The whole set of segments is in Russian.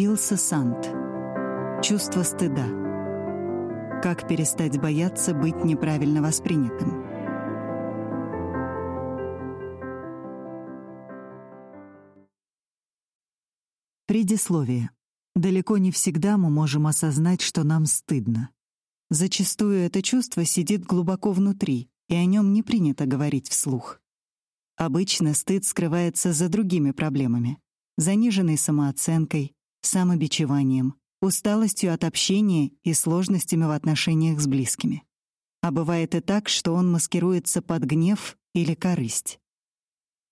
Илса Сант. Чувство стыда. Как перестать бояться быть неправильно воспринятым. Предисловие. Далеко не всегда мы можем осознать, что нам стыдно. Зачастую это чувство сидит глубоко внутри, и о нем не принято говорить вслух. Обычно стыд скрывается за другими проблемами: заниженной самооценкой, самобичеванием, усталостью от общения и сложностями в отношениях с близкими. А бывает и так, что он маскируется под гнев или корысть.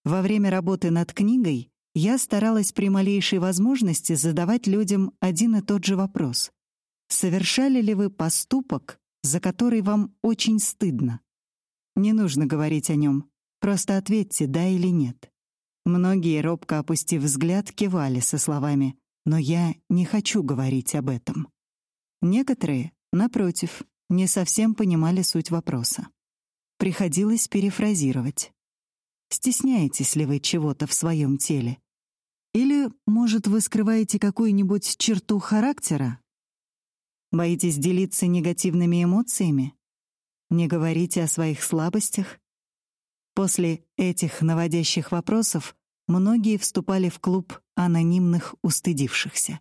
Во время работы над книгой я старалась при малейшей возможности задавать людям один и тот же вопрос. Совершали ли вы поступок, за который вам очень стыдно? Не нужно говорить о нем, просто ответьте да или нет. Многие, робко опустив взгляд, кивали со словами но я не хочу говорить об этом. Некоторые, напротив, не совсем понимали суть вопроса. Приходилось перефразировать. Стесняетесь ли вы чего-то в своем теле? Или, может, вы скрываете какую-нибудь черту характера? Боитесь делиться негативными эмоциями? Не говорите о своих слабостях? После этих наводящих вопросов многие вступали в клуб анонимных устыдившихся.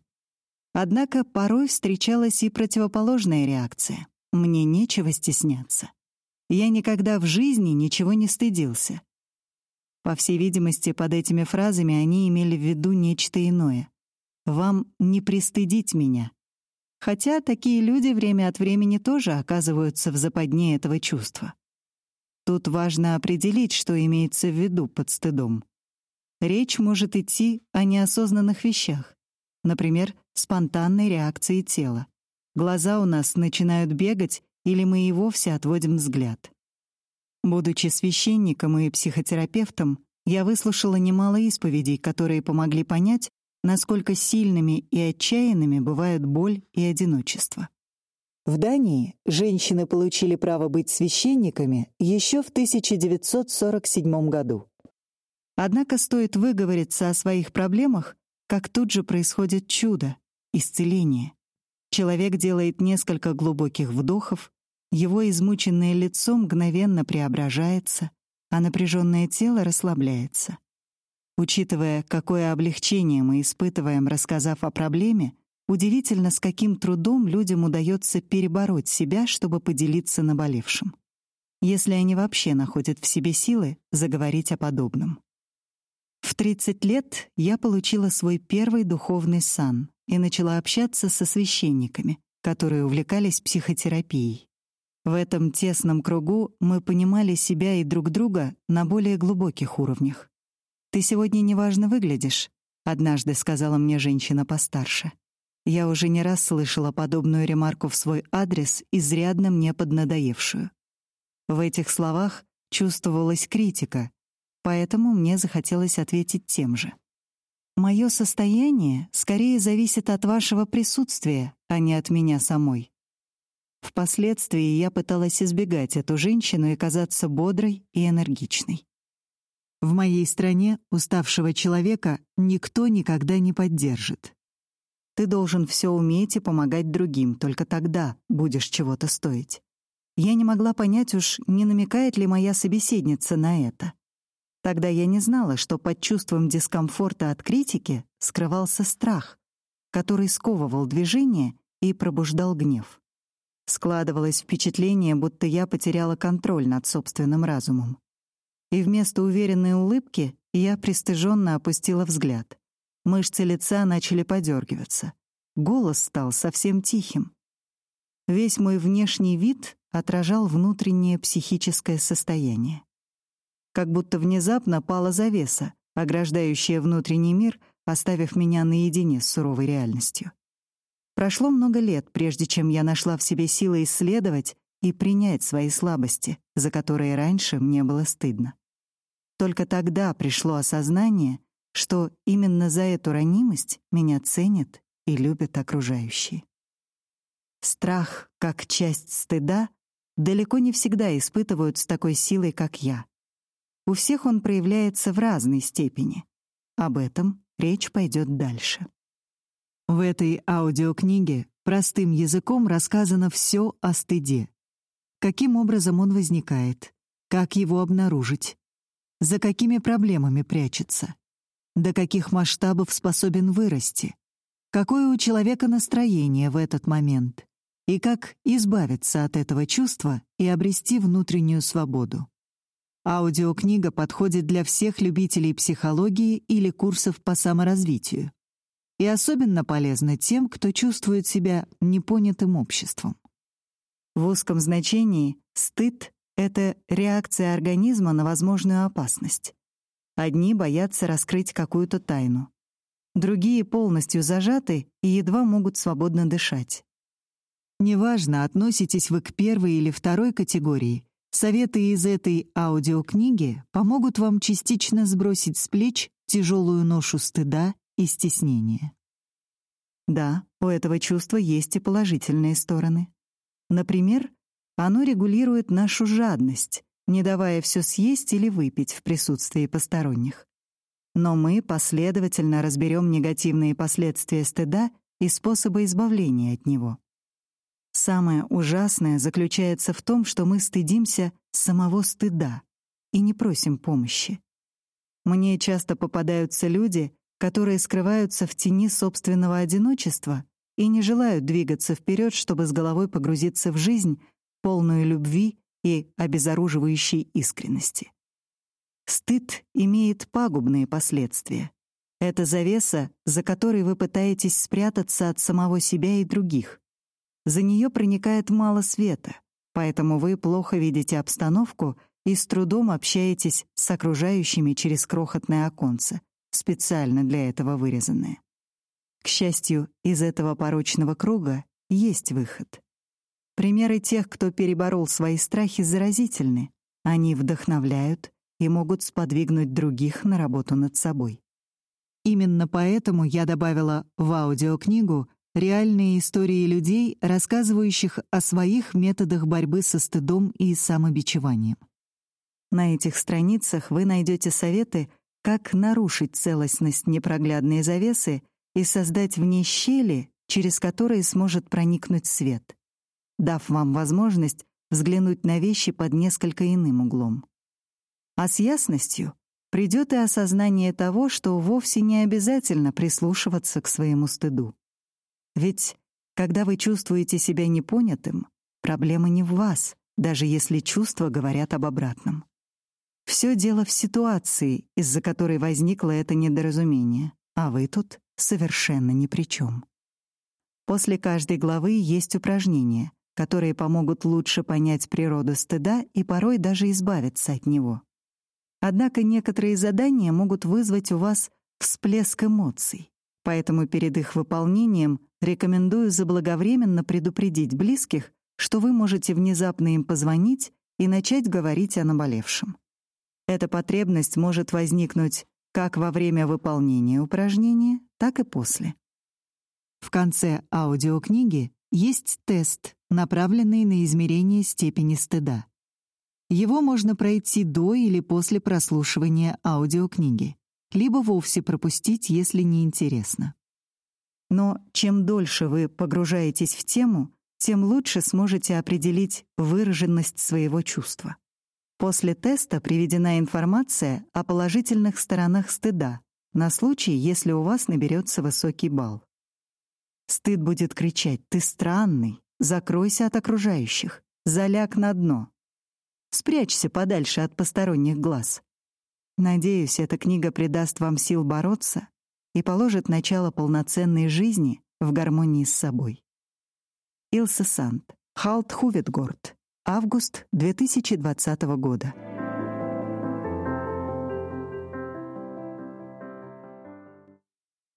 Однако порой встречалась и противоположная реакция. Мне нечего стесняться. Я никогда в жизни ничего не стыдился. По всей видимости, под этими фразами они имели в виду нечто иное. Вам не пристыдить меня. Хотя такие люди время от времени тоже оказываются в западне этого чувства. Тут важно определить, что имеется в виду под стыдом. Речь может идти о неосознанных вещах, например, спонтанной реакции тела. Глаза у нас начинают бегать, или мы и вовсе отводим взгляд. Будучи священником и психотерапевтом, я выслушала немало исповедей, которые помогли понять, насколько сильными и отчаянными бывают боль и одиночество. В Дании женщины получили право быть священниками еще в 1947 году. Однако стоит выговориться о своих проблемах, как тут же происходит чудо, исцеление. Человек делает несколько глубоких вдохов, его измученное лицо мгновенно преображается, а напряженное тело расслабляется. Учитывая, какое облегчение мы испытываем, рассказав о проблеме, удивительно, с каким трудом людям удается перебороть себя, чтобы поделиться наболевшим. Если они вообще находят в себе силы заговорить о подобном. В 30 лет я получила свой первый духовный сан и начала общаться со священниками, которые увлекались психотерапией. В этом тесном кругу мы понимали себя и друг друга на более глубоких уровнях. «Ты сегодня неважно выглядишь», — однажды сказала мне женщина постарше. Я уже не раз слышала подобную ремарку в свой адрес, изрядно мне поднадоевшую. В этих словах чувствовалась критика, поэтому мне захотелось ответить тем же. Мое состояние скорее зависит от вашего присутствия, а не от меня самой. Впоследствии я пыталась избегать эту женщину и казаться бодрой и энергичной. В моей стране уставшего человека никто никогда не поддержит. Ты должен все уметь и помогать другим, только тогда будешь чего-то стоить. Я не могла понять уж, не намекает ли моя собеседница на это. Тогда я не знала, что под чувством дискомфорта от критики скрывался страх, который сковывал движение и пробуждал гнев. Складывалось впечатление, будто я потеряла контроль над собственным разумом. И вместо уверенной улыбки я пристыженно опустила взгляд. Мышцы лица начали подергиваться. Голос стал совсем тихим. Весь мой внешний вид отражал внутреннее психическое состояние как будто внезапно пала завеса, ограждающая внутренний мир, оставив меня наедине с суровой реальностью. Прошло много лет, прежде чем я нашла в себе силы исследовать и принять свои слабости, за которые раньше мне было стыдно. Только тогда пришло осознание, что именно за эту ранимость меня ценят и любят окружающие. Страх, как часть стыда, далеко не всегда испытывают с такой силой, как я. У всех он проявляется в разной степени. Об этом речь пойдет дальше. В этой аудиокниге простым языком рассказано все о стыде. Каким образом он возникает, как его обнаружить, за какими проблемами прячется, до каких масштабов способен вырасти, какое у человека настроение в этот момент и как избавиться от этого чувства и обрести внутреннюю свободу. Аудиокнига подходит для всех любителей психологии или курсов по саморазвитию. И особенно полезна тем, кто чувствует себя непонятым обществом. В узком значении стыд — это реакция организма на возможную опасность. Одни боятся раскрыть какую-то тайну. Другие полностью зажаты и едва могут свободно дышать. Неважно, относитесь вы к первой или второй категории, Советы из этой аудиокниги помогут вам частично сбросить с плеч тяжелую ношу стыда и стеснения. Да, у этого чувства есть и положительные стороны. Например, оно регулирует нашу жадность, не давая все съесть или выпить в присутствии посторонних. Но мы последовательно разберем негативные последствия стыда и способы избавления от него. Самое ужасное заключается в том, что мы стыдимся самого стыда и не просим помощи. Мне часто попадаются люди, которые скрываются в тени собственного одиночества и не желают двигаться вперед, чтобы с головой погрузиться в жизнь, полную любви и обезоруживающей искренности. Стыд имеет пагубные последствия. Это завеса, за которой вы пытаетесь спрятаться от самого себя и других. За нее проникает мало света, поэтому вы плохо видите обстановку и с трудом общаетесь с окружающими через крохотное оконце, специально для этого вырезанное. К счастью, из этого порочного круга есть выход. Примеры тех, кто переборол свои страхи, заразительны. Они вдохновляют и могут сподвигнуть других на работу над собой. Именно поэтому я добавила в аудиокнигу Реальные истории людей, рассказывающих о своих методах борьбы со стыдом и самобичеванием. На этих страницах вы найдете советы, как нарушить целостность непроглядной завесы и создать в ней щели, через которые сможет проникнуть свет, дав вам возможность взглянуть на вещи под несколько иным углом. А с ясностью придет и осознание того, что вовсе не обязательно прислушиваться к своему стыду. Ведь когда вы чувствуете себя непонятым, проблема не в вас, даже если чувства говорят об обратном. Все дело в ситуации, из-за которой возникло это недоразумение, а вы тут совершенно ни при чем. После каждой главы есть упражнения, которые помогут лучше понять природу стыда и порой даже избавиться от него. Однако некоторые задания могут вызвать у вас всплеск эмоций, поэтому перед их выполнением рекомендую заблаговременно предупредить близких, что вы можете внезапно им позвонить и начать говорить о наболевшем. Эта потребность может возникнуть как во время выполнения упражнения, так и после. В конце аудиокниги есть тест, направленный на измерение степени стыда. Его можно пройти до или после прослушивания аудиокниги либо вовсе пропустить, если не интересно. Но чем дольше вы погружаетесь в тему, тем лучше сможете определить выраженность своего чувства. После теста приведена информация о положительных сторонах стыда на случай, если у вас наберется высокий балл. Стыд будет кричать «Ты странный! Закройся от окружающих! Заляг на дно!» Спрячься подальше от посторонних глаз. Надеюсь, эта книга придаст вам сил бороться и положит начало полноценной жизни в гармонии с собой. Илса Санд, Халт Хуведгорд, август 2020 года.